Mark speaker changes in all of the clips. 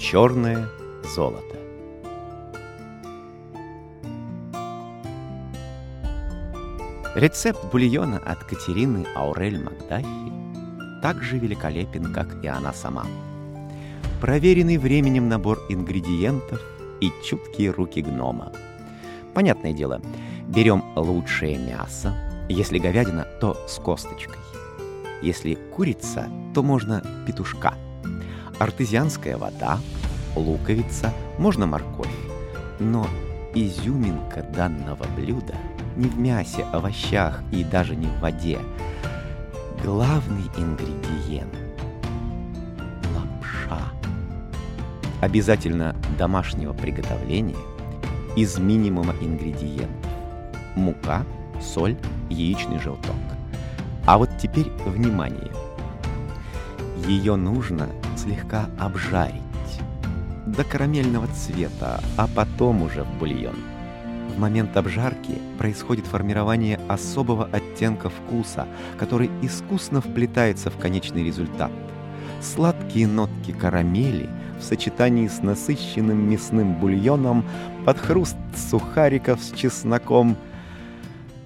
Speaker 1: Черное золото. Рецепт бульона от Катерины Аурель Макдафи так же великолепен, как и она сама. Проверенный временем набор ингредиентов и чуткие руки гнома. Понятное дело, берем лучшее мясо. Если говядина, то с косточкой. Если курица, то можно петушка. Артезианская вода, луковица, можно морковь. Но изюминка данного блюда не в мясе, овощах и даже не в воде. Главный ингредиент – лапша. Обязательно домашнего приготовления из минимума ингредиентов. Мука, соль, яичный желток. А вот теперь внимание. Ее нужно слегка обжарить до карамельного цвета, а потом уже в бульон. В момент обжарки происходит формирование особого оттенка вкуса, который искусно вплетается в конечный результат. Сладкие нотки карамели в сочетании с насыщенным мясным бульоном под хруст сухариков с чесноком –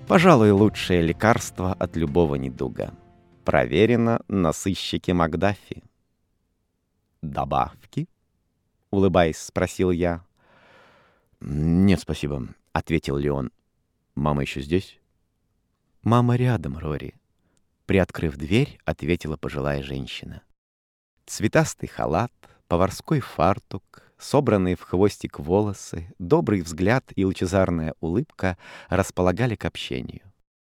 Speaker 1: Пожалуй, лучшее лекарство от любого недуга. Проверено на сыщике Макдафи. «Добавки?» — улыбаясь, спросил я. «Нет, спасибо», — ответил Леон. «Мама еще здесь?» «Мама рядом, Рори», — приоткрыв дверь, ответила пожилая женщина. Цветастый халат, поварской фартук, собранные в хвостик волосы, добрый взгляд и лучезарная улыбка располагали к общению.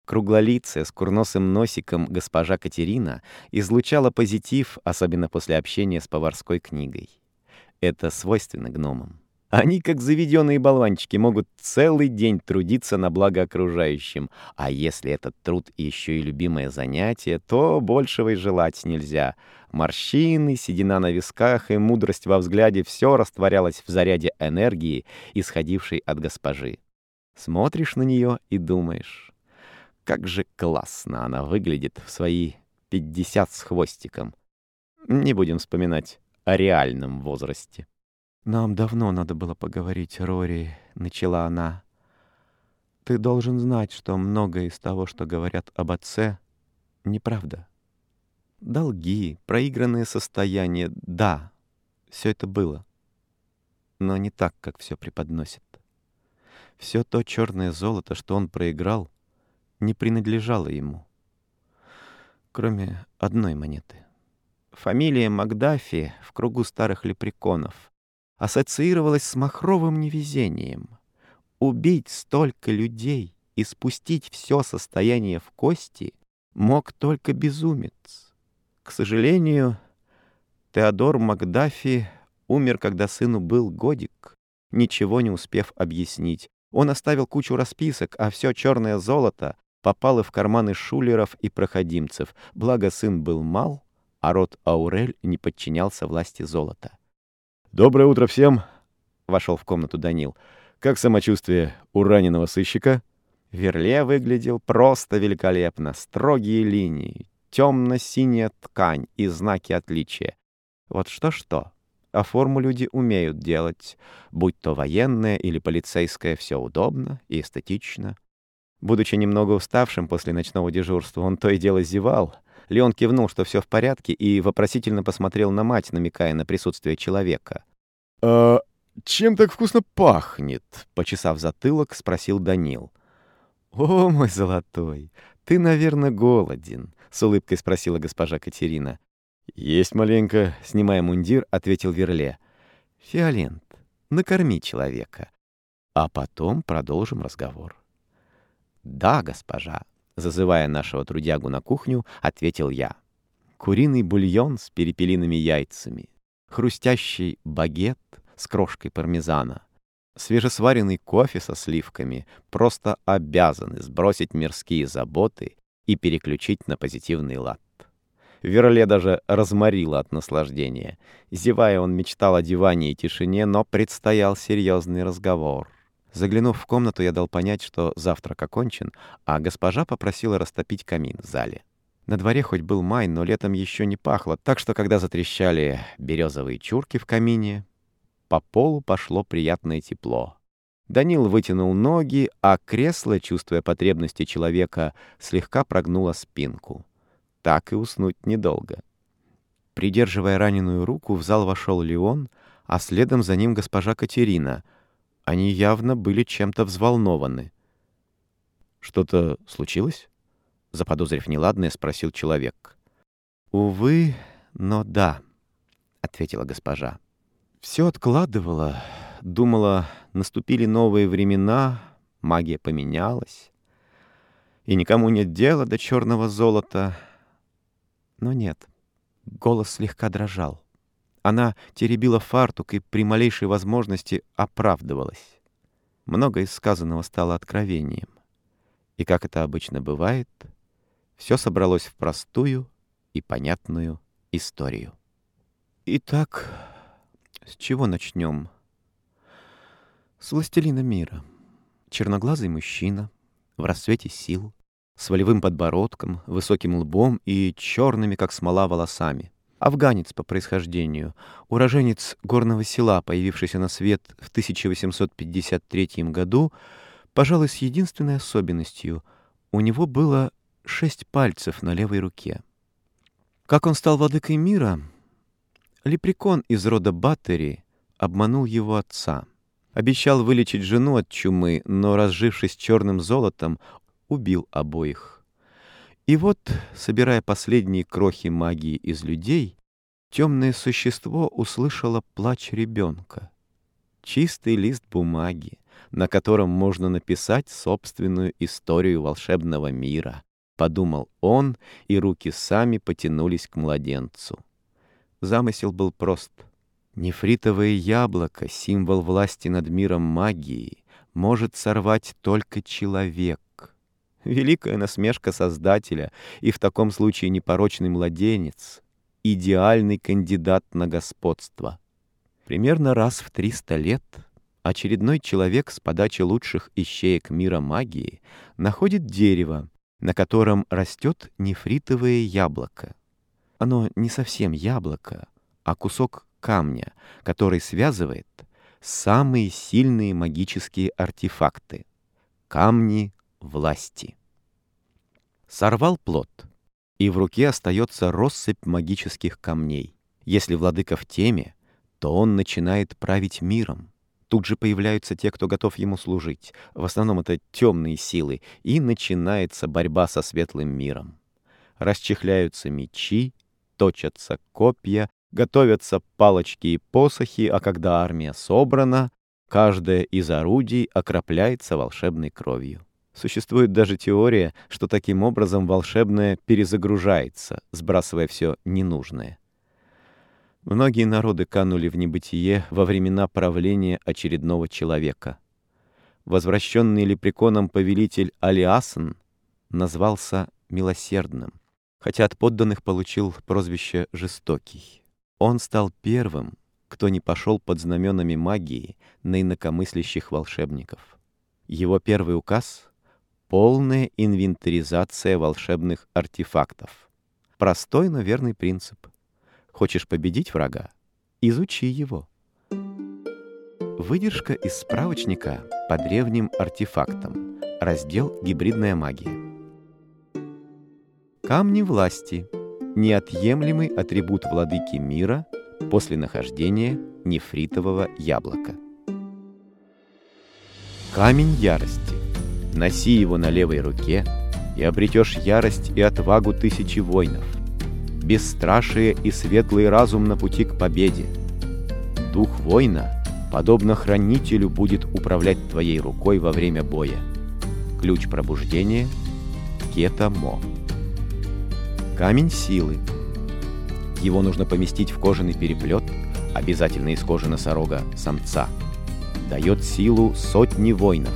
Speaker 1: Круглолицая с курносым носиком госпожа Катерина излучала позитив, особенно после общения с поварской книгой. Это свойственно гномам. Они, как заведенные болванчики, могут целый день трудиться на благо окружающим, а если этот труд еще и любимое занятие, то большего и желать нельзя. Морщины, седина на висках и мудрость во взгляде — все растворялось в заряде энергии, исходившей от госпожи. Смотришь на нее и думаешь, как же классно она выглядит в свои пятьдесят с хвостиком. Не будем вспоминать о реальном возрасте. «Нам давно надо было поговорить, Рори», — начала она. «Ты должен знать, что многое из того, что говорят об отце, неправда. Долги, проигранные состояния, да, все это было. Но не так, как все преподносит. Все то черное золото, что он проиграл, не принадлежало ему. Кроме одной монеты. Фамилия Макдафи в кругу старых лепреконов — ассоциировалось с махровым невезением. Убить столько людей и спустить все состояние в кости мог только безумец. К сожалению, Теодор Макдафи умер, когда сыну был годик, ничего не успев объяснить. Он оставил кучу расписок, а все черное золото попало в карманы шулеров и проходимцев, благо сын был мал, а род Аурель не подчинялся власти золота.
Speaker 2: «Доброе утро всем!» — вошел в комнату Данил. «Как самочувствие у раненого сыщика?»
Speaker 1: Верле выглядел просто великолепно. Строгие линии, темно-синяя ткань и знаки отличия. Вот что-что, а форму люди умеют делать. Будь то военная или полицейская, все удобно и эстетично. Будучи немного уставшим после ночного дежурства, он то и дело зевал — Леон кивнул, что все в порядке, и вопросительно посмотрел на мать, намекая на присутствие человека.
Speaker 2: «А чем так вкусно пахнет?»
Speaker 1: — почесав затылок, спросил Данил. «О, мой золотой, ты, наверное, голоден», — с улыбкой спросила госпожа Катерина.
Speaker 2: «Есть маленько», — снимая мундир, ответил Верле.
Speaker 1: «Фиолент, накорми человека, а потом продолжим разговор». «Да, госпожа», Зазывая нашего трудягу на кухню, ответил я. Куриный бульон с перепелиными яйцами, хрустящий багет с крошкой пармезана, свежесваренный кофе со сливками просто обязаны сбросить мирские заботы и переключить на позитивный лад. Верле даже разморило от наслаждения. Зевая, он мечтал о диване и тишине, но предстоял серьезный разговор. Заглянув в комнату, я дал понять, что завтрак окончен, а госпожа попросила растопить камин в зале. На дворе хоть был май, но летом еще не пахло, так что, когда затрещали березовые чурки в камине, по полу пошло приятное тепло. Данил вытянул ноги, а кресло, чувствуя потребности человека, слегка прогнуло спинку. Так и уснуть недолго. Придерживая раненую руку, в зал вошел Леон, а следом за ним госпожа Катерина. Они явно были чем-то взволнованы. «Что-то случилось?» Заподозрив неладное, спросил человек. «Увы, но да», — ответила госпожа. «Все откладывала, думала, наступили новые времена, магия поменялась, и никому нет дела до черного золота. Но нет, голос слегка дрожал. Она теребила фартук и при малейшей возможности оправдывалась. Многое из сказанного стало откровением. И, как это обычно бывает, — все собралось в простую и понятную историю. Итак, с чего начнем? С властелина мира. Черноглазый мужчина, в расцвете сил, с волевым подбородком, высоким лбом и черными, как смола, волосами. Афганец по происхождению, уроженец горного села, появившийся на свет в 1853 году, пожалуй, с единственной особенностью — у него было шесть пальцев на левой руке. Как он стал владыкой мира? Лепрекон из рода Баттери обманул его отца. Обещал вылечить жену от чумы, но, разжившись черным золотом, убил обоих. И вот, собирая последние крохи магии из людей, темное существо услышало плач ребенка. Чистый лист бумаги, на котором можно написать собственную историю волшебного мира, — подумал он, и руки сами потянулись к младенцу. Замысел был прост. Нефритовое яблоко, символ власти над миром магии, может сорвать только человек. Великая насмешка Создателя, и в таком случае непорочный младенец — идеальный кандидат на господство. Примерно раз в 300 лет очередной человек с подачи лучших ищеек мира магии находит дерево, на котором растет нефритовое яблоко. Оно не совсем яблоко, а кусок камня, который связывает самые сильные магические артефакты — камни власти. Сорвал плод, и в руке остается россыпь магических камней. Если владыка в теме, то он начинает править миром. Тут же появляются те, кто готов ему служить. В основном это темные силы. И начинается борьба со светлым миром. Расчехляются мечи, точатся копья, готовятся палочки и посохи, а когда армия собрана, каждое из орудий окропляется волшебной кровью. Существует даже теория, что таким образом волшебное перезагружается, сбрасывая все ненужное. Многие народы канули в небытие во времена правления очередного человека. Возвращенный лепреконом повелитель Алиасан назвался «милосердным», хотя от подданных получил прозвище «жестокий». Он стал первым, кто не пошел под знаменами магии на инакомыслящих волшебников. Его первый указ — полная инвентаризация волшебных артефактов. Простой, но верный принцип — Хочешь победить врага? Изучи его. Выдержка из справочника по древним артефактам. Раздел «Гибридная магия». Камни власти – неотъемлемый атрибут владыки мира после нахождения нефритового яблока. Камень ярости. Носи его на левой руке, и обретешь ярость и отвагу тысячи воинов – бесстрашие и светлый разум на пути к победе. Дух воина, подобно хранителю, будет управлять твоей рукой во время боя. Ключ пробуждения — кетамо. Камень силы. Его нужно поместить в кожаный переплет, обязательно из кожи носорога, самца. Дает силу сотни воинов.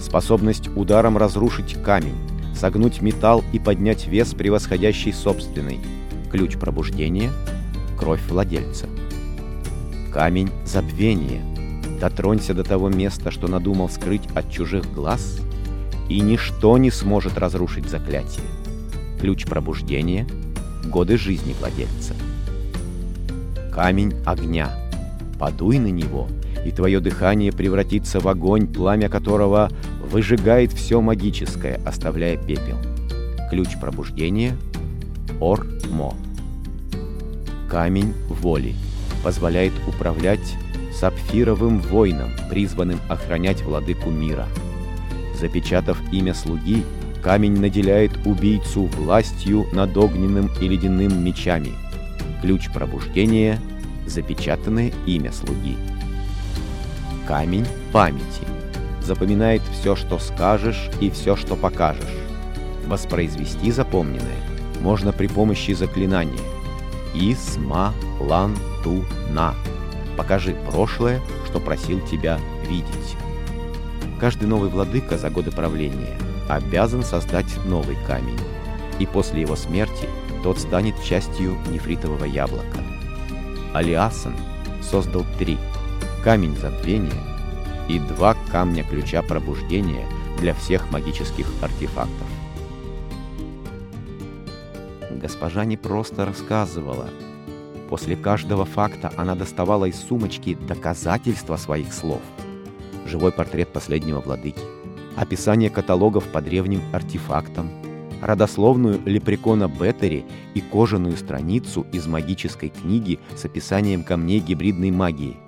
Speaker 1: Способность ударом разрушить камень, согнуть металл и поднять вес, превосходящий собственный — ключ пробуждения — кровь владельца. Камень забвения. Дотронься до того места, что надумал скрыть от чужих глаз, и ничто не сможет разрушить заклятие. Ключ пробуждения — годы жизни владельца. Камень огня. Подуй на него, и твое дыхание превратится в огонь, пламя которого выжигает все магическое, оставляя пепел. Ключ пробуждения — Ор-Мо. Камень воли позволяет управлять сапфировым воином, призванным охранять владыку мира. Запечатав имя слуги, камень наделяет убийцу властью над огненным и ледяным мечами. Ключ пробуждения — запечатанное имя слуги. Камень памяти запоминает все, что скажешь и все, что покажешь. Воспроизвести запомненное можно при помощи заклинания «Исма лан ту на» Покажи прошлое, что просил тебя видеть. Каждый новый владыка за годы правления обязан создать новый камень, и после его смерти тот станет частью нефритового яблока. Алиасан создал три – камень забвения и два камня ключа пробуждения для всех магических артефактов. Госпожа не просто рассказывала – После каждого факта она доставала из сумочки доказательства своих слов. Живой портрет последнего владыки, описание каталогов по древним артефактам, родословную лепрекона Беттери и кожаную страницу из магической книги с описанием камней гибридной магии.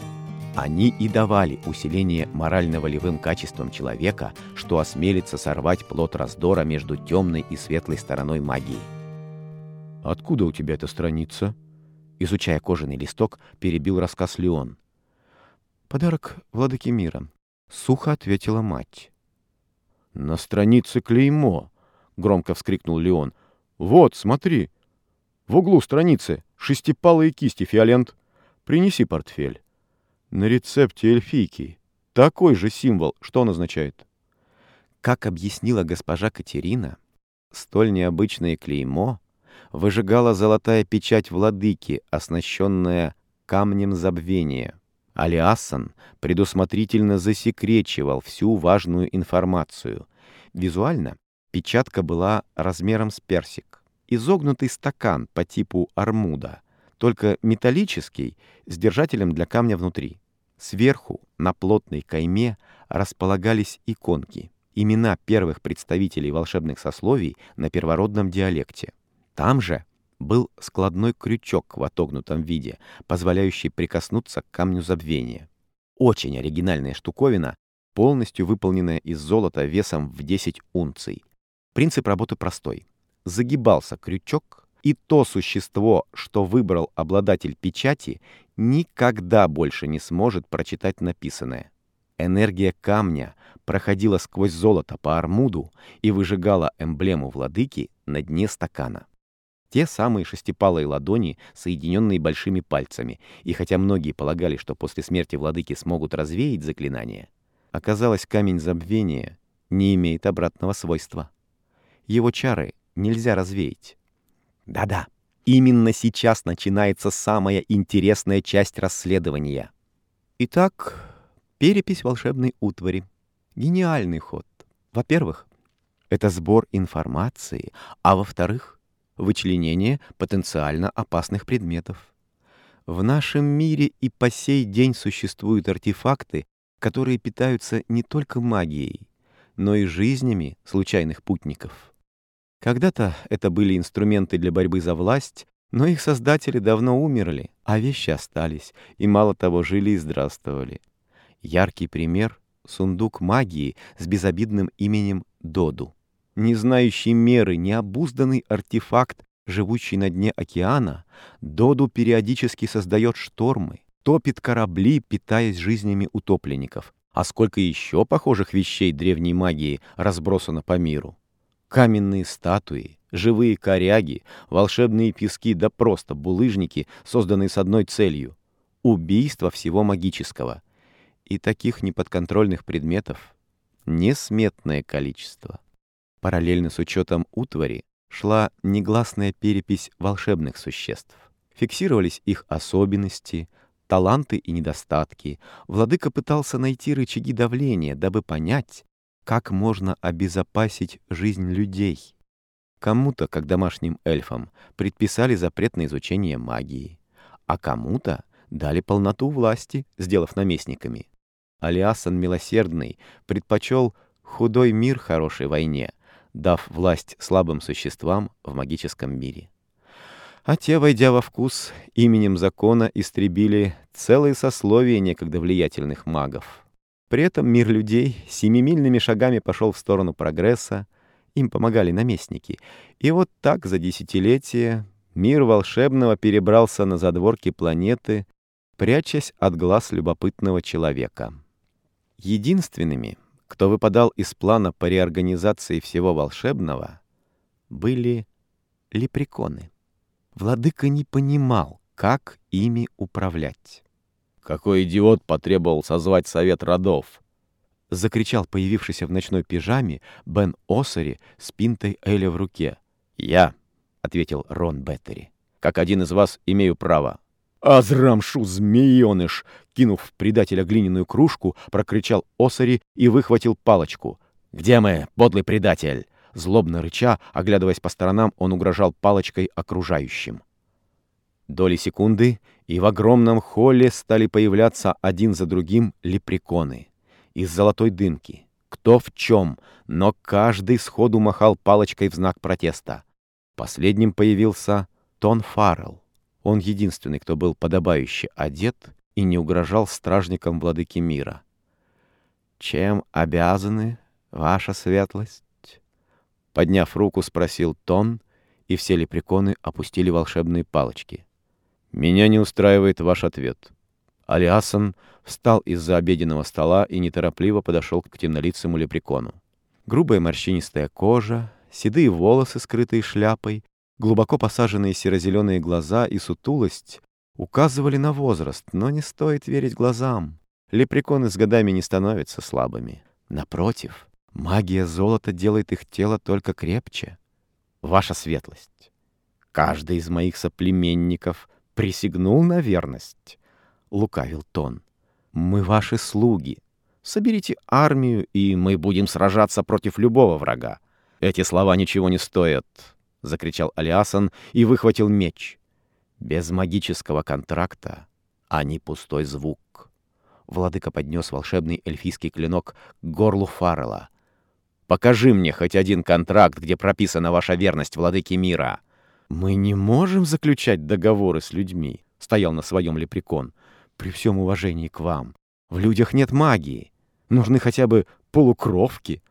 Speaker 1: Они и давали усиление морально-волевым качествам человека, что осмелится сорвать плод раздора между темной и светлой стороной магии.
Speaker 2: «Откуда у тебя эта страница?»
Speaker 1: Изучая кожаный листок, перебил рассказ Леон. «Подарок владыки мира», — сухо ответила мать.
Speaker 2: «На странице клеймо!» — громко вскрикнул Леон. «Вот, смотри! В углу страницы шестипалые кисти, фиолент. Принеси портфель. На рецепте эльфийки. Такой же символ. Что он означает?»
Speaker 1: Как объяснила госпожа Катерина, столь необычное клеймо выжигала золотая печать владыки, оснащенная камнем забвения. Алиасан предусмотрительно засекречивал всю важную информацию. Визуально печатка была размером с персик. Изогнутый стакан по типу армуда, только металлический, с держателем для камня внутри. Сверху, на плотной кайме, располагались иконки, имена первых представителей волшебных сословий на первородном диалекте. Там же был складной крючок в отогнутом виде, позволяющий прикоснуться к камню забвения. Очень оригинальная штуковина, полностью выполненная из золота весом в 10 унций. Принцип работы простой. Загибался крючок, и то существо, что выбрал обладатель печати, никогда больше не сможет прочитать написанное. Энергия камня проходила сквозь золото по армуду и выжигала эмблему владыки на дне стакана. Те самые шестипалые ладони, соединенные большими пальцами, и хотя многие полагали, что после смерти владыки смогут развеять заклинание, оказалось, камень забвения не имеет обратного свойства. Его чары нельзя развеять. Да-да, именно сейчас начинается самая интересная часть расследования. Итак, перепись волшебной утвари. Гениальный ход. Во-первых, это сбор информации, а во-вторых, вычленение потенциально опасных предметов. В нашем мире и по сей день существуют артефакты, которые питаются не только магией, но и жизнями случайных путников. Когда-то это были инструменты для борьбы за власть, но их создатели давно умерли, а вещи остались, и мало того, жили и здравствовали. Яркий пример — сундук магии с безобидным именем Доду не знающий меры, необузданный артефакт, живущий на дне океана, Доду периодически создает штормы, топит корабли, питаясь жизнями утопленников. А сколько еще похожих вещей древней магии разбросано по миру? Каменные статуи, живые коряги, волшебные пески, да просто булыжники, созданные с одной целью — убийство всего магического. И таких неподконтрольных предметов несметное количество. Параллельно с учетом утвари шла негласная перепись волшебных существ. Фиксировались их особенности, таланты и недостатки. Владыка пытался найти рычаги давления, дабы понять, как можно обезопасить жизнь людей. Кому-то, как домашним эльфам, предписали запрет на изучение магии, а кому-то дали полноту власти, сделав наместниками. Алиасан Милосердный предпочел худой мир хорошей войне, дав власть слабым существам в магическом мире. А те, войдя во вкус, именем закона истребили целые сословия некогда влиятельных магов. При этом мир людей семимильными шагами пошел в сторону прогресса, им помогали наместники. И вот так за десятилетия мир волшебного перебрался на задворки планеты, прячась от глаз любопытного человека. Единственными, кто выпадал из плана по реорганизации всего волшебного, были лепреконы. Владыка не понимал, как ими управлять.
Speaker 2: «Какой идиот потребовал созвать совет родов?»
Speaker 1: — закричал появившийся в ночной пижаме Бен Осари с пинтой Эля в руке.
Speaker 2: «Я», — ответил Рон Беттери, — «как один из вас имею право». «Азрамшу, змееныш!» Кинув в предателя глиняную кружку, прокричал Осари и выхватил палочку. «Где мы, подлый предатель?» Злобно рыча, оглядываясь по сторонам, он угрожал палочкой окружающим. Доли секунды, и в огромном холле стали появляться один за другим лепреконы из золотой дымки. Кто в чем, но каждый сходу махал палочкой в знак протеста. Последним появился Тон Фаррелл. Он единственный, кто был подобающе одет и не угрожал стражникам владыки мира. «Чем обязаны, ваша светлость?» Подняв руку, спросил Тон, и все лепреконы опустили волшебные палочки. «Меня не устраивает ваш ответ». Алиасан встал из-за обеденного стола и неторопливо подошел к темнолицему лепрекону. Грубая морщинистая кожа, седые волосы, скрытые шляпой, глубоко посаженные серо-зеленые глаза и сутулость указывали на возраст, но не стоит верить глазам. Лепреконы с годами не становятся слабыми. Напротив, магия золота делает их тело только крепче. Ваша светлость, каждый из моих соплеменников присягнул на верность. — лукавил Тон. «Мы ваши слуги. Соберите армию, и мы будем сражаться против любого врага. Эти слова ничего не стоят», — закричал Алиасан и выхватил меч. «Без магического контракта они пустой звук». Владыка поднес волшебный эльфийский клинок к горлу Фаррелла. «Покажи мне хоть один контракт, где прописана ваша верность владыке мира». «Мы не можем заключать договоры с людьми», — стоял на своем лепрекон при всем уважении к вам. В людях нет магии. Нужны хотя бы полукровки.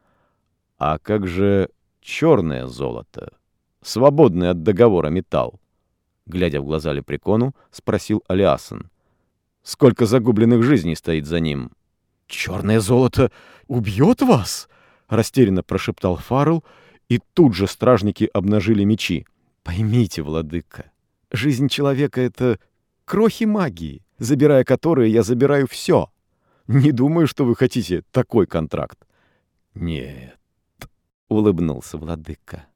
Speaker 2: А как же черное золото? Свободный от договора металл? Глядя в глаза Лепрекону, спросил Алиасон. Сколько загубленных жизней стоит за ним? «Черное золото убьет вас?» — растерянно прошептал Фаррелл, и тут же стражники обнажили мечи. «Поймите, владыка, жизнь человека — это крохи магии забирая которые я забираю все. Не думаю, что вы хотите такой контракт. Нет, улыбнулся владыка.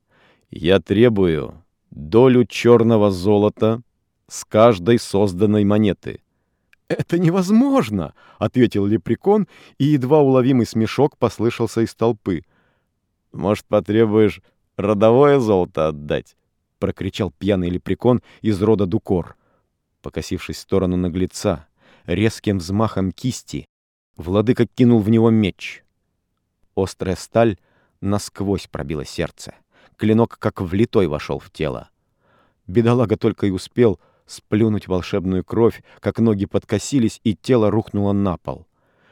Speaker 2: Я требую долю черного золота с каждой созданной монеты. «Это невозможно!» — ответил лепрекон, и едва уловимый смешок послышался из толпы. «Может, потребуешь родовое золото отдать?» — прокричал пьяный лепрекон из рода Дукор. Покосившись в сторону наглеца, резким взмахом кисти, владыка кинул в него меч. Острая сталь насквозь пробила сердце. Клинок, как влитой, вошел в тело. Бедолага только и успел сплюнуть волшебную кровь, как ноги подкосились, и тело рухнуло на пол.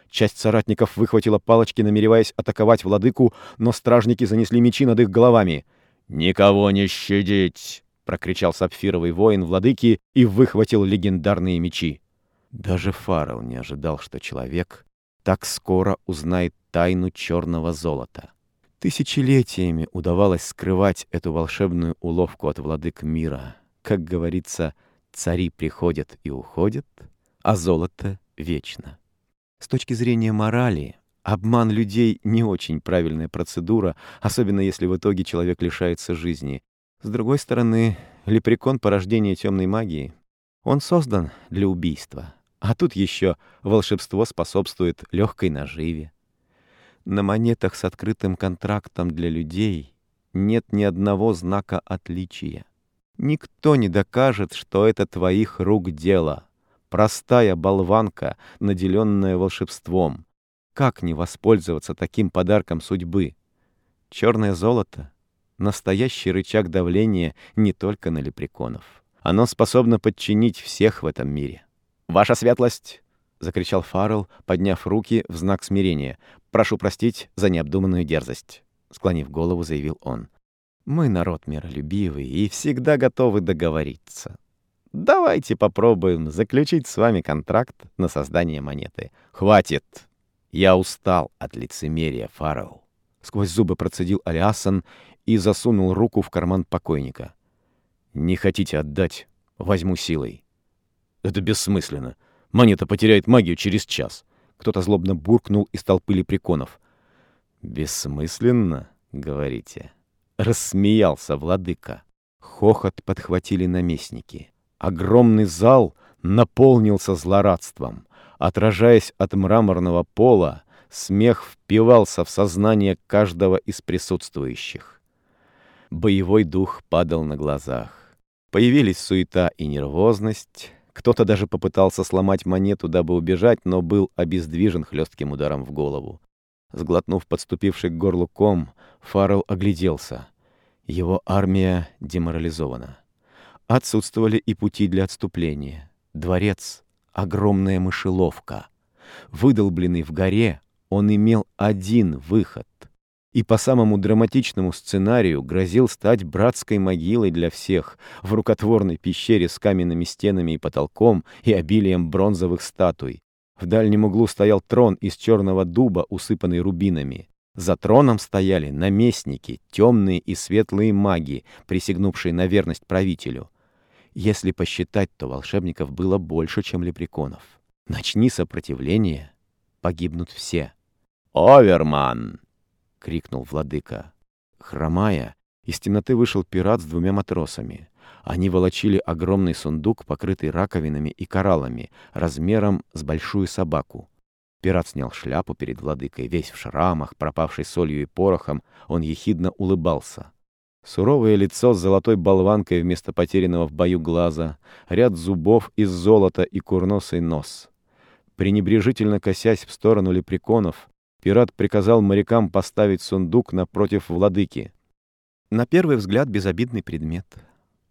Speaker 2: Часть соратников выхватила палочки, намереваясь атаковать владыку, но стражники занесли мечи над их головами. «Никого не щадить!» — прокричал сапфировый воин владыки и выхватил легендарные мечи. Даже Фаррелл не ожидал, что человек так скоро узнает тайну черного золота. Тысячелетиями удавалось скрывать эту волшебную уловку от владык мира. Как говорится, цари приходят и уходят, а золото вечно. С точки зрения морали, обман людей не очень правильная процедура, особенно если в итоге человек лишается жизни. С другой стороны, лепрекон — порождение темной магии. Он создан для убийства. А тут еще волшебство способствует легкой наживе. На монетах с открытым контрактом для людей
Speaker 1: нет ни одного знака отличия. Никто не докажет, что это твоих рук дело. Простая болванка, наделенная волшебством. Как не воспользоваться таким подарком судьбы? Черное золото — настоящий рычаг давления не только на лепреконов. Оно способно подчинить всех в этом мире. «Ваша светлость!» — закричал Фаррелл, подняв руки в знак смирения. «Прошу простить за необдуманную дерзость», — склонив голову, заявил он. «Мы народ миролюбивый и всегда готовы договориться. Давайте попробуем заключить с вами контракт на создание монеты. Хватит! Я устал от лицемерия, Фаррелл». Сквозь зубы процедил Алиасан и засунул руку в карман покойника. «Не хотите отдать? Возьму силой». «Это бессмысленно. Монета потеряет магию через час». Кто-то злобно буркнул из толпы лепреконов. «Бессмысленно, говорите?» Рассмеялся владыка. Хохот подхватили наместники. Огромный зал наполнился злорадством. Отражаясь от мраморного пола, смех впивался в сознание каждого из присутствующих. Боевой дух падал на глазах. Появились суета и нервозность. Кто-то даже попытался сломать монету, дабы убежать, но был обездвижен хлестким ударом в голову. Сглотнув подступивший к горлу ком, Фаррелл огляделся. Его армия деморализована. Отсутствовали и пути для отступления. Дворец — огромная мышеловка. Выдолбленный в горе, он имел один выход и по самому драматичному сценарию грозил стать братской могилой для всех в рукотворной пещере с каменными стенами и потолком и обилием бронзовых статуй. В дальнем углу стоял трон из черного дуба, усыпанный рубинами. За троном стояли наместники, темные и светлые маги, присягнувшие на верность правителю. Если посчитать, то волшебников было больше, чем лепреконов. Начни сопротивление, погибнут все. «Оверман!» — крикнул владыка. Хромая, из темноты вышел пират с двумя матросами. Они волочили огромный сундук, покрытый раковинами и кораллами, размером с большую собаку. Пират снял шляпу перед владыкой, весь в шрамах, пропавший солью и порохом, он ехидно улыбался. Суровое лицо с золотой болванкой вместо потерянного в бою глаза, ряд зубов из золота и курносый нос. Пренебрежительно косясь в сторону лепреконов, пират приказал морякам поставить сундук напротив владыки. На первый взгляд безобидный предмет.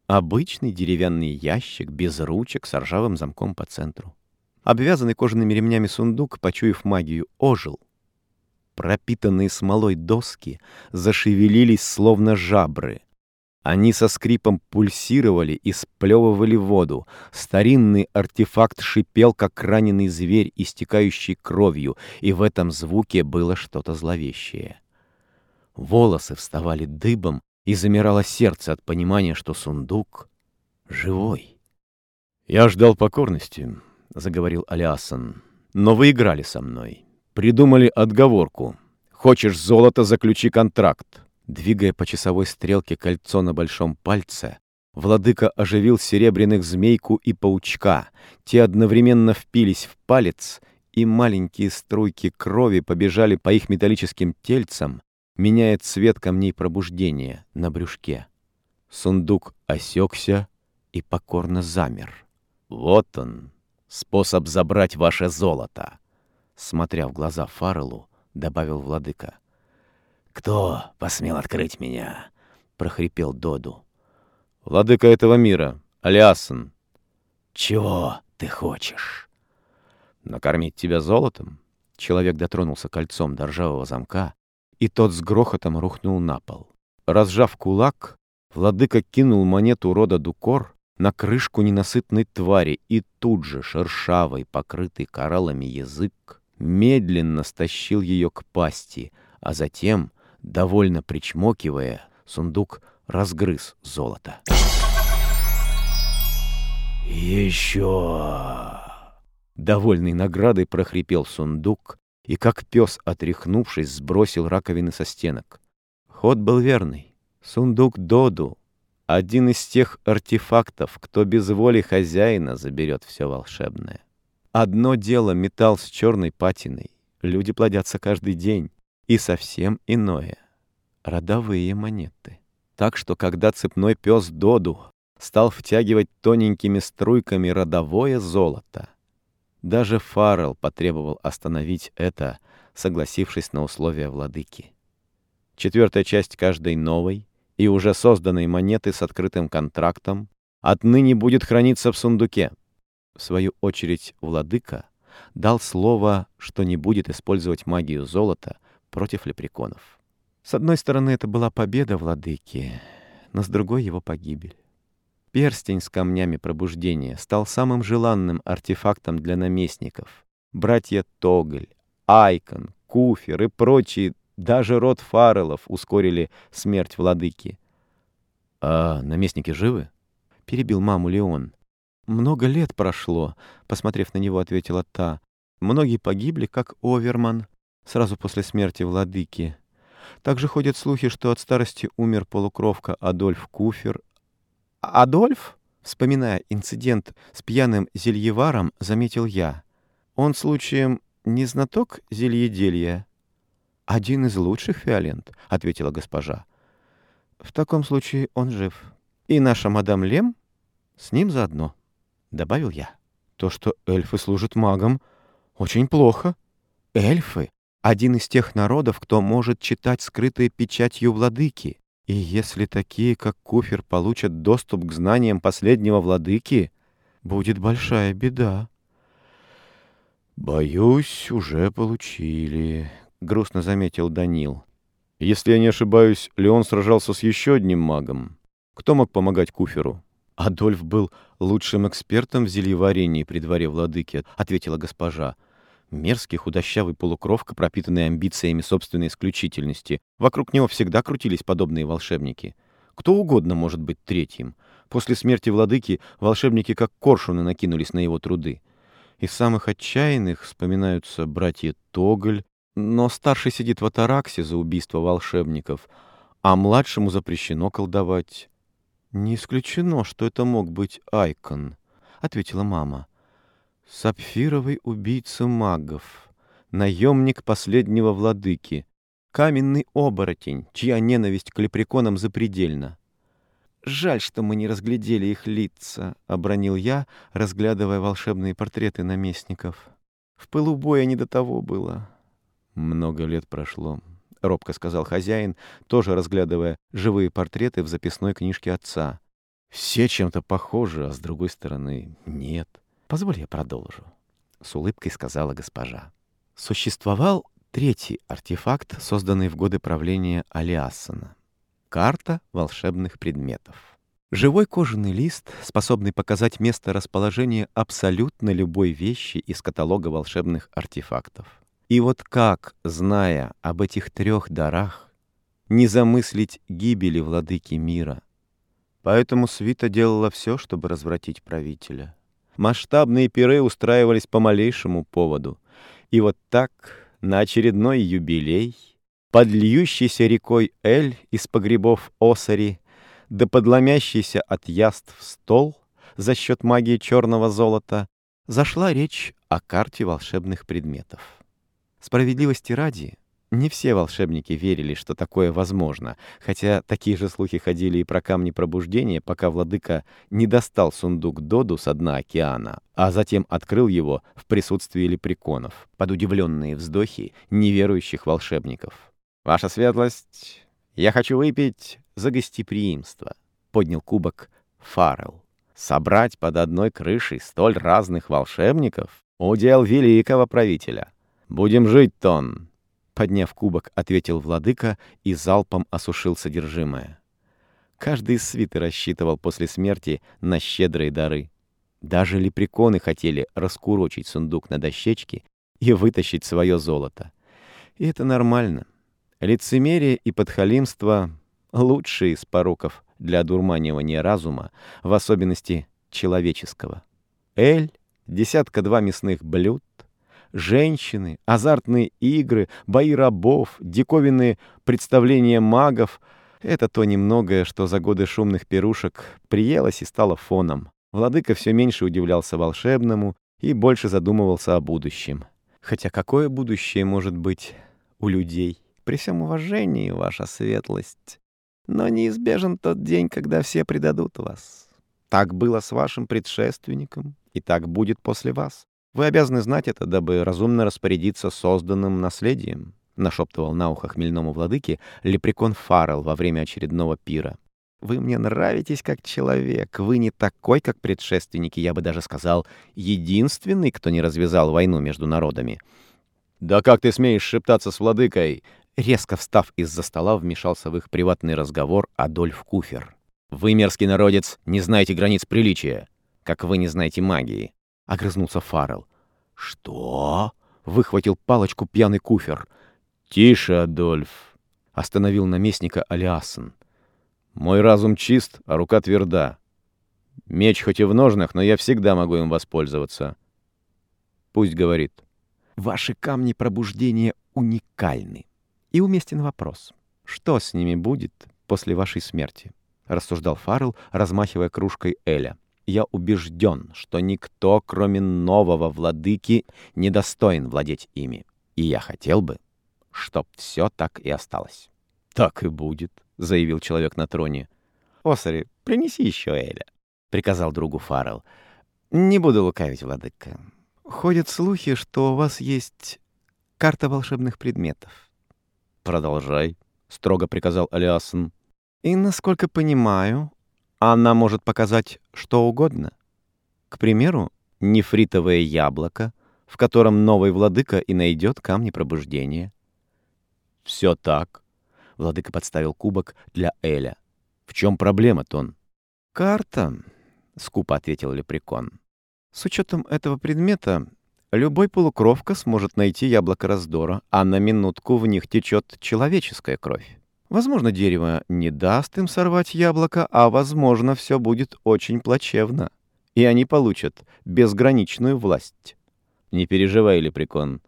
Speaker 1: Обычный деревянный ящик без ручек с ржавым замком по центру. Обвязанный кожаными ремнями сундук, почуяв магию, ожил. Пропитанные смолой доски зашевелились, словно жабры. Они со скрипом пульсировали и сплевывали воду. Старинный артефакт шипел, как раненый зверь, истекающий кровью, и в этом звуке было что-то зловещее. Волосы вставали дыбом, и замирало сердце от понимания, что сундук живой. «Я ждал покорности», — заговорил Алиасан, — «но вы играли со мной. Придумали отговорку. Хочешь золото, заключи контракт. Двигая по часовой стрелке кольцо на большом пальце, владыка оживил серебряных змейку и паучка. Те одновременно впились в палец, и маленькие струйки крови побежали по их металлическим тельцам, меняя цвет камней пробуждения на брюшке. Сундук осекся и покорно замер. «Вот он, способ забрать ваше золото!» Смотря в глаза Фарреллу, добавил владыка. «Кто посмел открыть меня?» — прохрипел Доду. «Владыка этого мира, Алиасон». «Чего ты хочешь?» «Накормить тебя золотом?» Человек дотронулся кольцом до ржавого замка, и тот с грохотом рухнул на пол. Разжав кулак, владыка кинул монету рода Дукор на крышку ненасытной твари, и тут же шершавый, покрытый кораллами язык, медленно стащил ее к пасти, а затем Довольно причмокивая, сундук разгрыз золото. «Еще!» Довольный наградой прохрипел сундук и, как пес, отряхнувшись, сбросил раковины со стенок. Ход был верный. Сундук Доду — один из тех артефактов, кто без воли хозяина заберет все волшебное. Одно дело металл с черной патиной. Люди плодятся каждый день и совсем иное. родовые монеты. Так что, когда цепной пес Доду стал втягивать тоненькими струйками родовое золото, даже Фаррелл потребовал остановить это, согласившись на условия владыки. Четвертая часть каждой новой и уже созданной монеты с открытым контрактом отныне будет храниться в сундуке. В свою очередь владыка дал слово, что не будет использовать магию золота против лепреконов. С одной стороны, это была победа владыки, но с другой — его погибель. Перстень с камнями пробуждения стал самым желанным артефактом для наместников. Братья Тогль, Айкон, Куфер и прочие, даже род Фарреллов ускорили смерть владыки. «А наместники живы?» — перебил маму Леон. «Много лет прошло», — посмотрев на него, ответила та. «Многие погибли, как Оверман, сразу после смерти владыки. Также ходят слухи, что от старости умер полукровка Адольф Куфер. «Адольф?» Вспоминая инцидент с пьяным зельеваром, заметил я. «Он случаем не знаток зельеделья?» «Один из лучших, Фиолент», — ответила госпожа. «В таком случае он жив. И наша мадам Лем с ним заодно», — добавил я. «То, что эльфы служат магам, очень плохо». «Эльфы один из тех народов, кто может читать скрытые печатью владыки. И если такие, как Куфер, получат доступ к знаниям последнего владыки, будет большая беда.
Speaker 2: «Боюсь, уже получили», — грустно заметил Данил. «Если я не ошибаюсь, Леон сражался с еще одним магом. Кто мог помогать Куферу?»
Speaker 1: «Адольф был лучшим экспертом в зельеварении при дворе владыки», — ответила госпожа. Мерзкий худощавый полукровка, пропитанный амбициями собственной исключительности. Вокруг него всегда крутились подобные волшебники. Кто угодно может быть третьим. После смерти владыки волшебники как коршуны накинулись на его труды. Из самых отчаянных вспоминаются братья Тогль, но старший сидит в Атараксе за убийство волшебников, а младшему запрещено колдовать. «Не исключено, что это мог быть Айкон», — ответила мама. Сапфировый убийца магов, наемник последнего владыки, каменный оборотень, чья ненависть к лепреконам запредельна. «Жаль, что мы не разглядели их лица», — обронил я, разглядывая волшебные портреты наместников. «В пылу боя не до того было». «Много лет прошло», — робко сказал хозяин, тоже разглядывая живые портреты в записной книжке отца. «Все чем-то похожи, а с другой стороны — нет». «Позволь я продолжу», — с улыбкой сказала госпожа. Существовал третий артефакт, созданный в годы правления Алиассона. Карта волшебных предметов. Живой кожаный лист, способный показать место расположения абсолютно любой вещи из каталога волшебных артефактов. И вот как, зная об этих трех дарах, не замыслить гибели владыки мира? Поэтому свита делала все, чтобы развратить правителя. Масштабные пиры устраивались по малейшему поводу. И вот так, на очередной юбилей, под льющейся рекой Эль из погребов Осари, да подломящийся от яств стол за счет магии черного золота, зашла речь о карте волшебных предметов. Справедливости ради, не все волшебники верили, что такое возможно, хотя такие же слухи ходили и про камни пробуждения, пока владыка не достал сундук Доду с дна океана, а затем открыл его в присутствии лепреконов, под удивленные вздохи неверующих волшебников. «Ваша светлость, я хочу выпить за гостеприимство», — поднял кубок Фаррелл. «Собрать под одной крышей столь разных волшебников — удел великого правителя. Будем жить, Тон, Подняв кубок, ответил владыка и залпом осушил содержимое. Каждый из свиты рассчитывал после смерти на щедрые дары. Даже лепреконы хотели раскурочить сундук на дощечке и вытащить свое золото. И это нормально. Лицемерие и подхалимство — лучшие из пороков для одурманивания разума, в особенности человеческого. Эль, десятка-два мясных блюд, женщины, азартные игры, бои рабов, диковинные представления магов — это то немногое, что за годы шумных пирушек приелось и стало фоном. Владыка все меньше удивлялся волшебному и больше задумывался о будущем. Хотя какое будущее может быть у людей? При всем уважении, ваша светлость. Но неизбежен тот день, когда все предадут вас. Так было с вашим предшественником, и так будет после вас. Вы обязаны знать это, дабы разумно распорядиться созданным наследием, нашептывал на ухо хмельному владыке лепрекон Фаррелл во время очередного пира. Вы мне нравитесь как человек. Вы не такой, как предшественники, я бы даже сказал, единственный, кто не развязал войну между народами.
Speaker 2: «Да как ты смеешь шептаться с владыкой?»
Speaker 1: Резко встав из-за стола, вмешался в их приватный разговор Адольф Куфер. «Вы, мерзкий народец, не знаете границ приличия, как вы не знаете магии», — огрызнулся Фаррелл.
Speaker 2: «Что?»
Speaker 1: — выхватил палочку пьяный Куфер.
Speaker 2: «Тише, Адольф», —
Speaker 1: остановил наместника Алиасон.
Speaker 2: «Мой разум чист, а рука тверда. Меч хоть и в ножнах, но я всегда могу им воспользоваться. Пусть говорит».
Speaker 1: «Ваши камни пробуждения уникальны», и уместен вопрос, что с ними будет после вашей смерти? Рассуждал Фаррелл, размахивая кружкой Эля. Я убежден, что никто, кроме нового владыки, не достоин владеть ими. И я хотел бы, чтоб все так и осталось.
Speaker 2: «Так и будет», — заявил человек на троне.
Speaker 1: «Осари, принеси еще Эля», — приказал другу Фаррелл. «Не буду лукавить, владыка. Ходят слухи, что у вас есть карта волшебных предметов.
Speaker 2: «Продолжай», — строго приказал Алиасон.
Speaker 1: «И, насколько понимаю, она может показать что угодно. К примеру, нефритовое яблоко, в котором новый владыка и найдет камни пробуждения».
Speaker 2: «Все так», — владыка подставил кубок для Эля. «В чем проблема, Тон?»
Speaker 1: «Карта», — скупо ответил Лепрекон. «С учетом этого предмета Любой полукровка сможет найти яблоко раздора, а на минутку в них течет человеческая кровь. Возможно, дерево не даст им сорвать яблоко, а, возможно, все будет очень плачевно. И они получат безграничную власть.
Speaker 2: Не переживай, Лепрекон.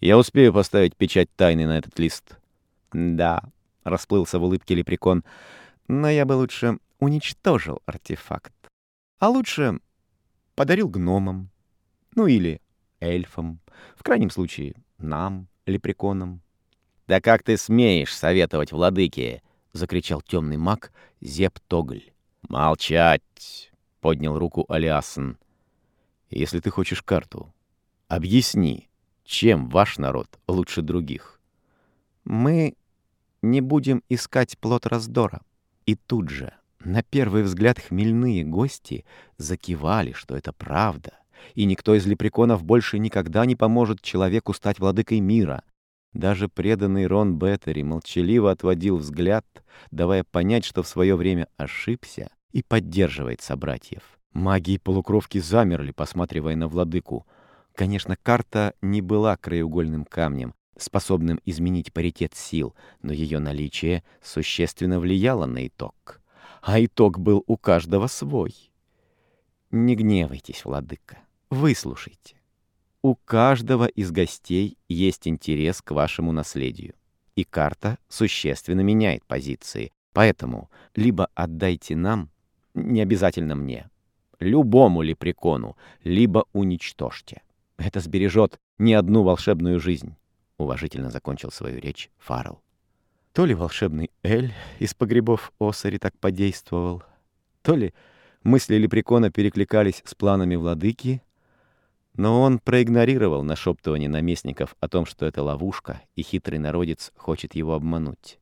Speaker 2: Я успею поставить печать тайны на этот лист.
Speaker 1: Да, расплылся в улыбке Лепрекон, но я бы лучше уничтожил артефакт. А лучше подарил гномам. Ну или эльфам, в крайнем случае нам, лепреконам.
Speaker 2: «Да как ты смеешь советовать владыке?» — закричал темный маг Зеп Тогль. «Молчать!» — поднял руку Алиасон. «Если ты хочешь карту, объясни, чем ваш народ лучше других?»
Speaker 1: «Мы не будем искать плод раздора». И тут же, на первый взгляд, хмельные гости закивали, что это правда и никто из лепреконов больше никогда не поможет человеку стать владыкой мира. Даже преданный Рон Беттери молчаливо отводил взгляд, давая понять, что в свое время ошибся и поддерживает собратьев. Маги и полукровки замерли, посматривая на владыку. Конечно, карта не была краеугольным камнем, способным изменить паритет сил, но ее наличие существенно влияло на итог. А итог был у каждого свой. Не гневайтесь, владыка. Выслушайте. У каждого из гостей есть интерес к вашему наследию, и карта существенно меняет позиции. Поэтому либо отдайте нам, не обязательно мне, любому лепрекону, либо уничтожьте. Это сбережет не одну волшебную жизнь. Уважительно закончил свою речь Фаррелл. То ли волшебный Эль из погребов Осари так подействовал, то ли мысли лепрекона перекликались с планами владыки, но он проигнорировал нашептывание наместников о том, что это ловушка, и хитрый народец хочет его обмануть.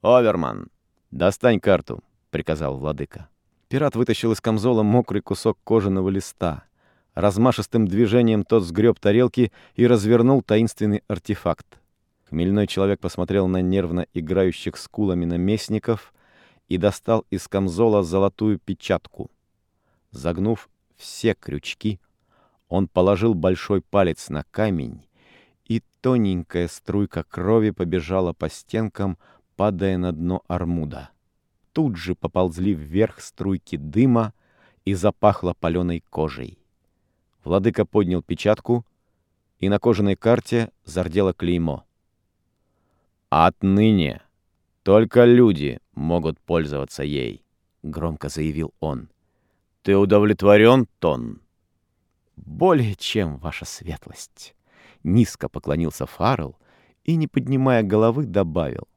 Speaker 2: «Оверман, достань карту», — приказал владыка.
Speaker 1: Пират вытащил из камзола мокрый кусок кожаного листа. Размашистым движением тот сгреб тарелки и развернул таинственный артефакт. Хмельной человек посмотрел на нервно играющих скулами наместников и достал из камзола золотую печатку. Загнув все крючки, он положил большой палец на камень, и тоненькая струйка крови побежала по стенкам, падая на дно армуда. Тут же поползли вверх струйки дыма и запахло паленой кожей. Владыка поднял печатку, и на кожаной карте зардело клеймо.
Speaker 2: «Отныне только люди могут пользоваться ей», — громко заявил он. «Ты удовлетворен, Тон?»
Speaker 1: «Более чем, ваша светлость!» Низко поклонился Фаррелл и, не поднимая головы, добавил.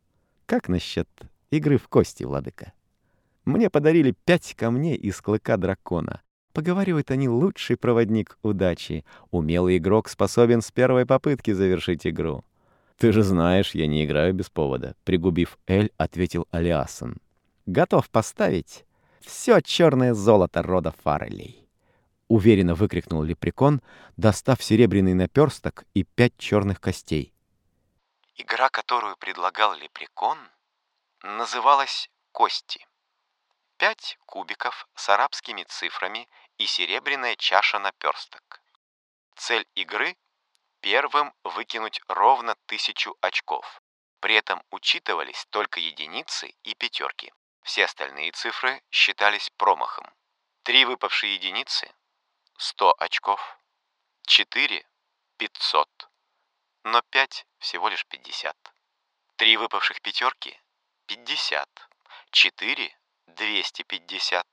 Speaker 1: «Как насчет игры в кости, владыка? Мне подарили пять камней из клыка дракона. Поговаривают они, лучший проводник удачи. Умелый игрок способен с первой попытки завершить игру. «Ты же знаешь, я не играю без повода», — пригубив Эль, ответил Алиасон. «Готов поставить все черное золото рода Фаррелей», — уверенно выкрикнул Лепрекон, достав серебряный наперсток и пять черных костей.
Speaker 3: Игра, которую предлагал Лепрекон, называлась «Кости». Пять кубиков с арабскими цифрами и серебряная чаша наперсток. Цель игры — первым выкинуть ровно тысячу очков. При этом учитывались только единицы и пятерки. Все остальные цифры считались промахом. Три выпавшие единицы — 100 очков. Четыре — 500. Но пять — всего лишь 50. Три выпавших пятерки — 50. Четыре — 250.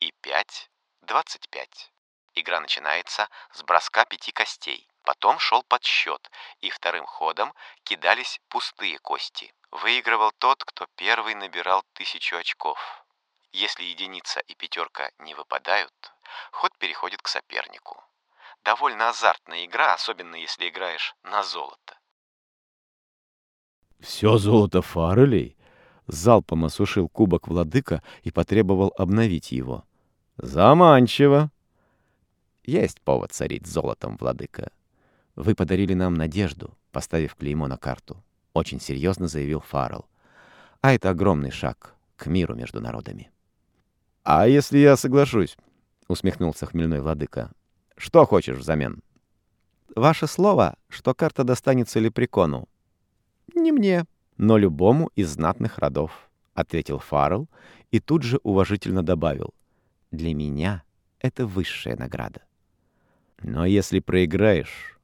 Speaker 3: И пять 25. Игра начинается с броска пяти костей. Потом шел подсчет, и вторым ходом кидались пустые кости. Выигрывал тот, кто первый набирал тысячу очков. Если единица и пятерка не выпадают, ход переходит к сопернику. Довольно азартная игра, особенно если играешь на золото.
Speaker 2: «Все золото Фаррелей?» Залпом осушил кубок владыка и потребовал обновить его. Заманчиво.
Speaker 1: Есть повод царить золотом, владыка. Вы подарили нам надежду, поставив клеймо на карту. Очень серьезно заявил Фаррелл. А это огромный шаг к миру между народами.
Speaker 2: А если я соглашусь? Усмехнулся хмельной владыка. Что хочешь взамен?
Speaker 1: Ваше слово, что карта достанется лепрекону. Не мне, но любому из знатных родов, ответил Фаррелл и тут же уважительно добавил — для меня это высшая награда.
Speaker 2: Но если проиграешь,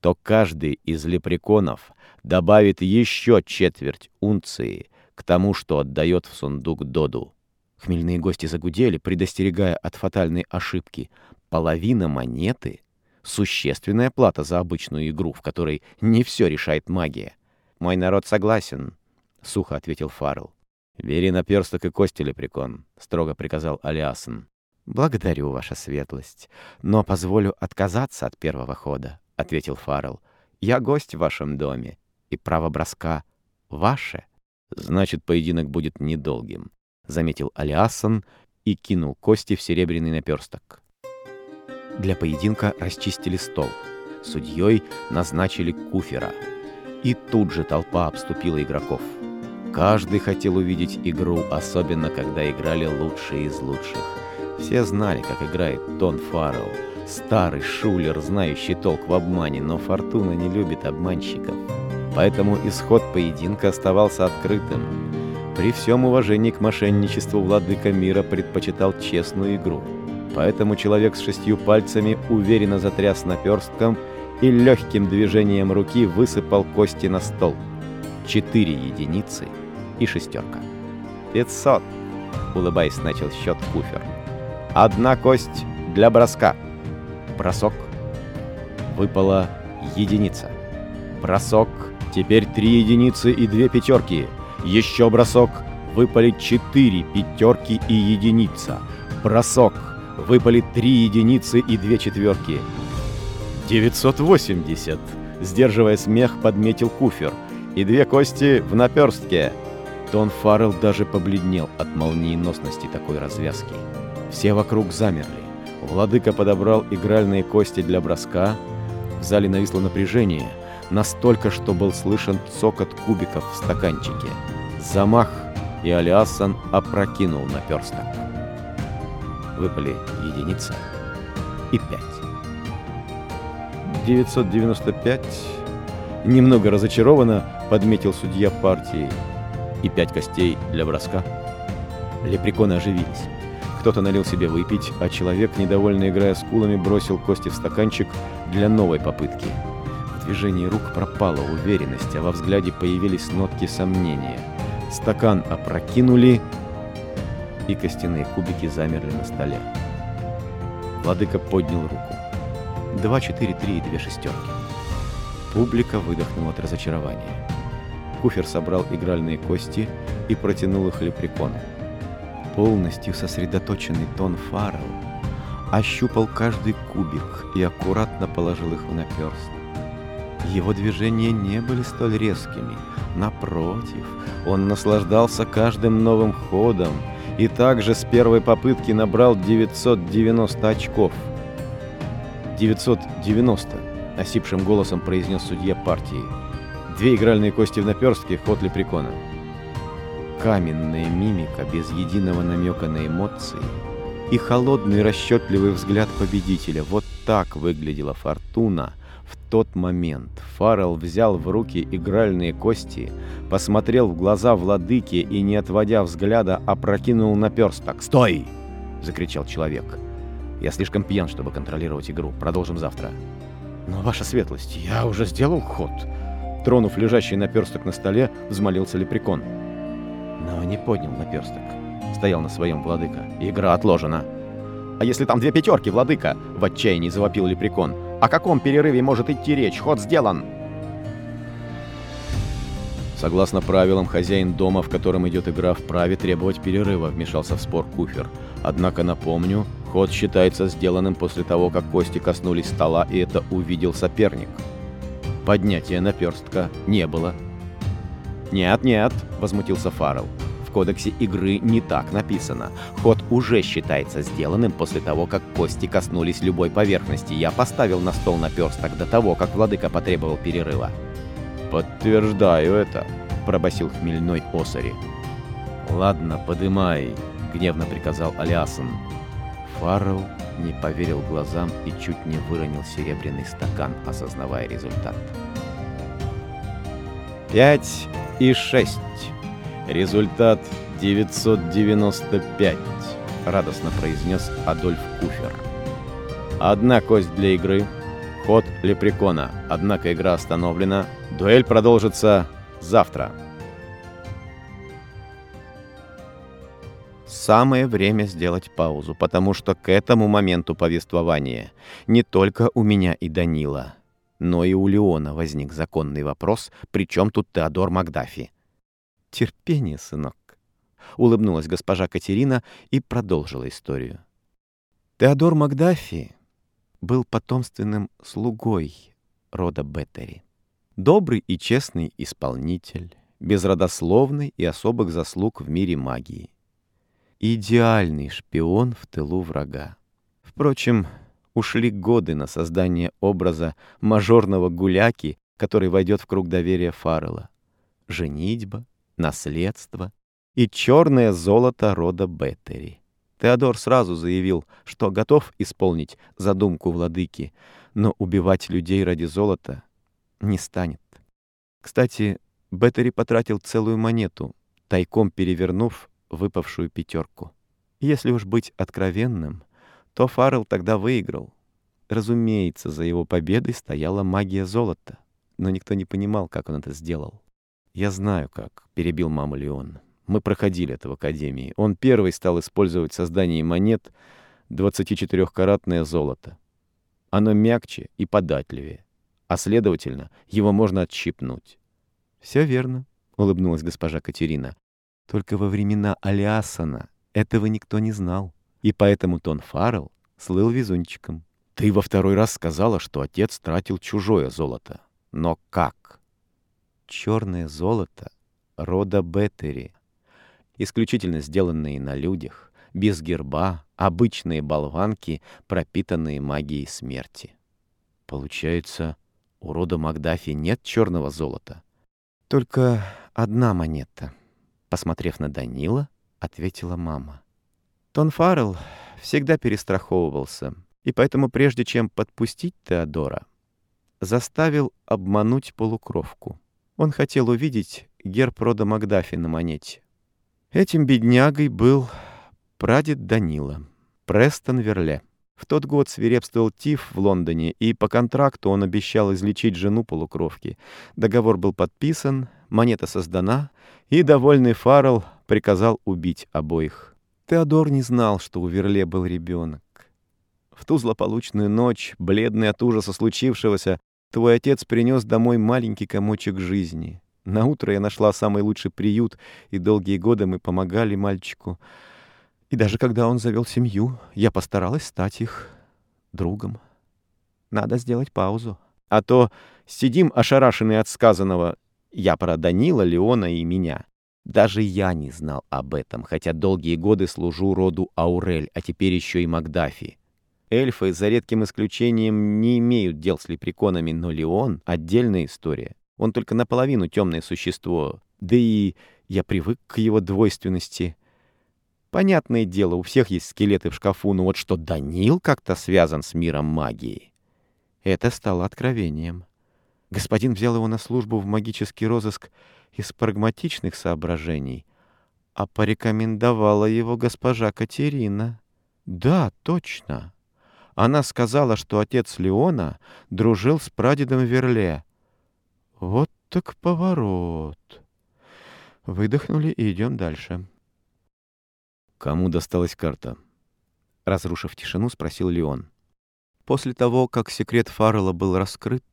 Speaker 2: то каждый из лепреконов добавит еще четверть унции к тому, что отдает в сундук Доду.
Speaker 1: Хмельные гости загудели, предостерегая от фатальной ошибки. Половина монеты — существенная плата за обычную игру, в которой не все решает магия. «Мой народ согласен», — сухо ответил Фаррелл.
Speaker 2: «Бери наперсток и кости, лепрекон», — строго приказал Алиасон.
Speaker 1: «Благодарю, ваша светлость, но позволю отказаться от первого хода», — ответил Фаррелл. «Я гость в вашем доме, и право броска ваше».
Speaker 2: «Значит, поединок будет недолгим», — заметил Алиасон и кинул кости в серебряный наперсток.
Speaker 1: Для поединка расчистили стол. Судьей назначили куфера. И тут же толпа обступила игроков. Каждый хотел увидеть игру, особенно когда играли лучшие из лучших. Все знали, как играет Дон Фаррелл, старый шулер, знающий толк в обмане, но Фортуна не любит обманщиков. Поэтому исход поединка оставался открытым. При всем уважении к мошенничеству владыка мира предпочитал честную игру. Поэтому человек с шестью пальцами уверенно затряс наперстком и легким движением руки высыпал кости на стол. Четыре единицы — и шестерка. «Пятьсот!» — улыбаясь, начал счет Куфер. «Одна кость для броска». Бросок. Выпала единица. Бросок. Теперь три единицы и две пятерки. Еще бросок. Выпали четыре пятерки и единица. Бросок. Выпали три единицы и две четверки. 980. Сдерживая смех, подметил Куфер. И две кости в наперстке. Тон Фаррелл даже побледнел от молниеносности такой развязки. Все вокруг замерли. Владыка подобрал игральные кости для броска. В зале нависло напряжение, настолько, что был слышен цокот кубиков в стаканчике. Замах, и Алиасан опрокинул наперсток. Выпали единица и пять. 995. Немного разочарованно подметил судья партии и пять костей для броска. Лепреконы оживились. Кто-то налил себе выпить, а человек, недовольно играя с кулами, бросил кости в стаканчик для новой попытки. Движении рук пропала уверенность, а во взгляде появились нотки сомнения. Стакан опрокинули, и костяные кубики замерли на столе. Владыка поднял руку. Два, четыре, три и две шестерки. Публика выдохнула от разочарования. Куфер собрал игральные кости и протянул их лепрекону. Полностью сосредоточенный Тон Фаррелл ощупал каждый кубик и аккуратно положил их в наперст. Его движения не были столь резкими. Напротив, он наслаждался каждым новым ходом и также с первой попытки набрал 990 очков. 990, осипшим голосом произнес судья партии. Две игральные кости в наперстке, ход лепрекона. Каменная мимика без единого намека на эмоции и холодный расчетливый взгляд победителя. Вот так выглядела фортуна – в тот момент Фаррелл взял в руки игральные кости, посмотрел в глаза владыки и, не отводя взгляда, опрокинул наперсток. «Стой!» — закричал человек. «Я слишком пьян, чтобы контролировать игру. Продолжим завтра». «Но, ваша светлость, я уже сделал ход». Тронув лежащий наперсток на столе, взмолился лепрекон. Но не поднял наперсток. Стоял на своем владыка. «Игра отложена». «А если там две пятерки, владыка?» — в отчаянии завопил лепрекон. О каком перерыве может идти речь? Ход сделан!» Согласно правилам, хозяин дома, в котором идет игра, вправе требовать перерыва, вмешался в спор Куфер. Однако, напомню, ход считается сделанным после того, как кости коснулись стола, и это увидел соперник. Поднятия наперстка не было. «Нет, нет», — возмутился Фаррелл. Кодексе игры не так написано. Ход уже считается сделанным после того, как кости коснулись любой поверхности. Я поставил на стол наперсток до того, как владыка потребовал перерыва. «Подтверждаю это», — пробасил хмельной Осари. «Ладно, подымай», — гневно приказал Алиасон. Фаррелл не поверил глазам и чуть не выронил серебряный стакан, осознавая результат. «Пять и шесть». Результат 995, радостно произнес Адольф Куфер. Одна кость для игры, ход лепрекона, однако игра остановлена. Дуэль продолжится завтра. Самое время сделать паузу, потому что к этому моменту повествования не только у меня и Данила, но и у Леона возник законный вопрос, при чем тут Теодор Макдафи. Терпение, сынок. Улыбнулась госпожа Катерина и продолжила историю. Теодор Макдафи был потомственным слугой рода Беттери. Добрый и честный исполнитель, безродословный и особых заслуг в мире магии. Идеальный шпион в тылу врага. Впрочем, ушли годы на создание образа мажорного гуляки, который войдет в круг доверия Фаррелла. Женитьба, наследство и черное золото рода Беттери. Теодор сразу заявил, что готов исполнить задумку владыки, но убивать людей ради золота не станет. Кстати, Беттери потратил целую монету, тайком перевернув выпавшую пятерку. Если уж быть откровенным, то Фаррелл тогда выиграл. Разумеется, за его победой стояла магия золота, но никто не понимал, как он это сделал. «Я знаю как», — перебил мама Леон. «Мы проходили это в Академии. Он первый стал использовать в создании монет 24-каратное золото. Оно мягче и податливее, а, следовательно, его можно отщипнуть». «Все верно», — улыбнулась госпожа Катерина. «Только во времена Алиасона этого никто не знал, и поэтому Тон Фаррелл слыл везунчиком». «Ты во второй раз сказала, что отец тратил чужое золото. Но как?» Черное золото рода Беттери, исключительно сделанные на людях, без герба, обычные болванки, пропитанные магией смерти. Получается, у рода Макдафи нет черного золота? Только одна монета. Посмотрев на Данила, ответила мама. Тон Фаррелл всегда перестраховывался, и поэтому прежде чем подпустить Теодора, заставил обмануть полукровку. Он хотел увидеть герб рода Макдафи на монете. Этим беднягой был прадед Данила, Престон Верле. В тот год свирепствовал тиф в Лондоне, и по контракту он обещал излечить жену полукровки. Договор был подписан, монета создана, и довольный Фаррелл приказал убить обоих. Теодор не знал, что у Верле был ребенок. В ту злополучную ночь, бледный от ужаса случившегося, Твой отец принес домой маленький комочек жизни. На утро я нашла самый лучший приют, и долгие годы мы помогали мальчику. И даже когда он завел семью, я постаралась стать их другом. Надо сделать паузу. А то сидим ошарашенные от сказанного «я про Данила, Леона и меня». Даже я не знал об этом, хотя долгие годы служу роду Аурель, а теперь еще и Макдафи. Эльфы, за редким исключением, не имеют дел с лепреконами, но Леон — отдельная история. Он только наполовину темное существо, да и я привык к его двойственности. Понятное дело, у всех есть скелеты в шкафу, но вот что Данил как-то связан с миром магии, это стало откровением. Господин взял его на службу в магический розыск из прагматичных соображений, а порекомендовала его госпожа Катерина. Да, точно. Она сказала, что отец Леона дружил с прадедом Верле. Вот так поворот. Выдохнули и идем дальше.
Speaker 2: Кому досталась карта?
Speaker 1: Разрушив тишину, спросил Леон. После того, как секрет Фаррелла был раскрыт,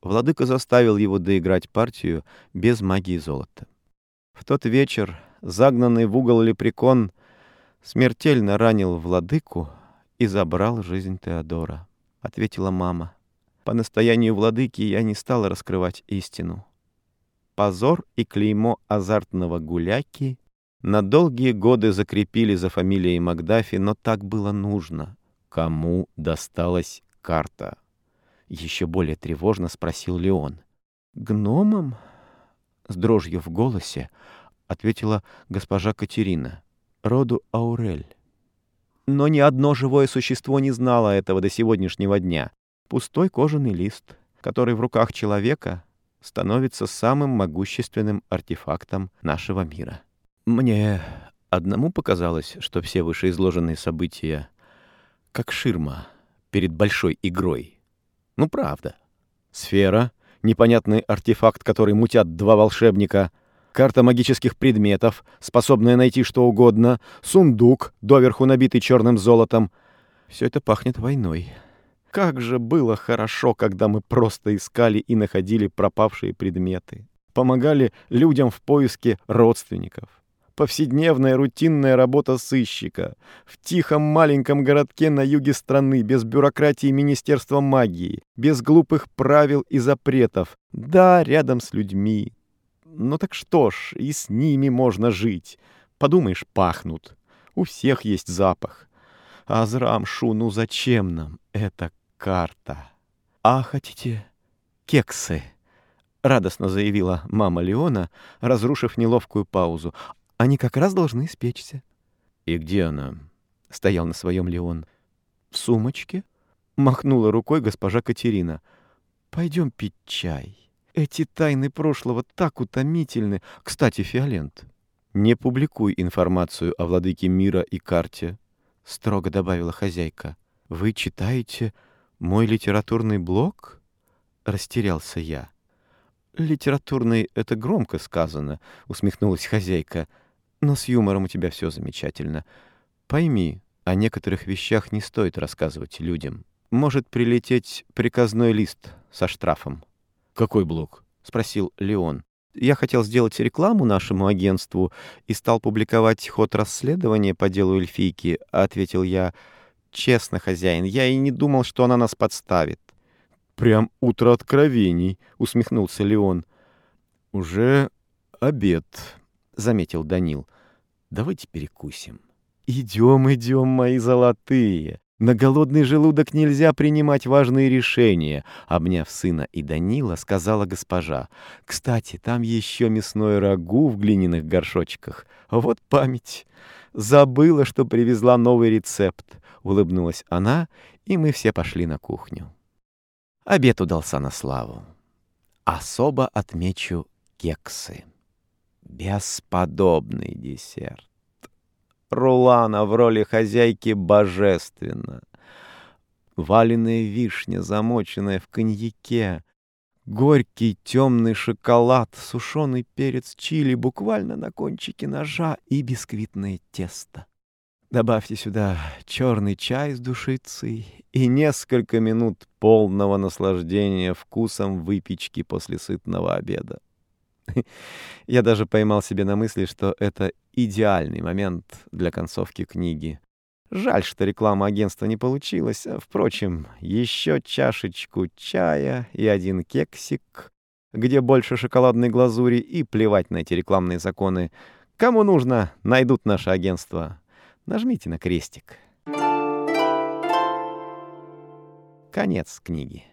Speaker 1: владыка заставил его доиграть партию без магии золота. В тот вечер загнанный в угол лепрекон смертельно ранил владыку, и забрал жизнь Теодора», — ответила мама. «По настоянию владыки я не стала раскрывать истину. Позор и клеймо азартного гуляки на долгие годы закрепили за фамилией Макдафи, но так было нужно. Кому досталась карта?» Еще более тревожно спросил Леон. «Гномам?» С дрожью в голосе ответила госпожа Катерина. «Роду Аурель». Но ни одно живое существо не знало этого до сегодняшнего дня. Пустой кожаный лист, который в руках человека становится самым могущественным артефактом нашего мира. Мне одному показалось, что все вышеизложенные события как ширма перед большой игрой. Ну, правда. Сфера, непонятный артефакт, который мутят два волшебника — карта магических предметов, способная найти что угодно, сундук, доверху набитый черным золотом. Все это пахнет войной. Как же было хорошо, когда мы просто искали и находили пропавшие предметы. Помогали людям в поиске родственников. Повседневная рутинная работа сыщика. В тихом маленьком городке на юге страны, без бюрократии Министерства магии, без глупых правил и запретов. Да, рядом с людьми, ну так что ж, и с ними можно жить. Подумаешь, пахнут. У всех есть запах. Азрамшу, ну зачем нам эта карта? А хотите кексы? Радостно заявила мама Леона, разрушив неловкую паузу. Они как раз должны испечься.
Speaker 2: И где она?
Speaker 1: Стоял на своем Леон. В сумочке? Махнула рукой госпожа Катерина. Пойдем пить чай. Эти тайны прошлого так утомительны. Кстати, Фиолент, не публикуй информацию о владыке мира и карте, строго добавила хозяйка. Вы читаете мой литературный блог? Растерялся я. Литературный — это громко сказано, усмехнулась хозяйка. Но с юмором у тебя все замечательно. Пойми, о некоторых вещах не стоит рассказывать людям. Может прилететь приказной лист со штрафом.
Speaker 2: «Какой блог?»
Speaker 1: — спросил Леон. «Я хотел сделать рекламу нашему агентству и стал публиковать ход расследования по делу эльфийки», — ответил я. «Честно, хозяин, я и не думал, что она нас подставит».
Speaker 2: «Прям утро откровений», — усмехнулся Леон. «Уже обед», — заметил Данил. «Давайте перекусим».
Speaker 1: «Идем, идем, мои золотые!» На голодный желудок нельзя принимать важные решения, обняв сына и Данила, сказала госпожа. Кстати, там еще мясное рагу в глиняных горшочках. Вот память. Забыла, что привезла новый рецепт. Улыбнулась она, и мы все пошли на кухню. Обед удался на славу. Особо отмечу кексы. Бесподобный десерт. Рулана в роли хозяйки божественно. Валеная вишня, замоченная в коньяке, горький темный шоколад, сушеный перец чили буквально на кончике ножа и бисквитное тесто. Добавьте сюда черный чай с душицей и несколько минут полного наслаждения вкусом выпечки после сытного обеда. Я даже поймал себе на мысли, что это идеальный момент для концовки книги. Жаль, что реклама агентства не получилась. Впрочем, еще чашечку чая и один кексик, где больше шоколадной глазури, и плевать на эти рекламные законы. Кому нужно, найдут наше агентство. Нажмите на крестик. Конец книги.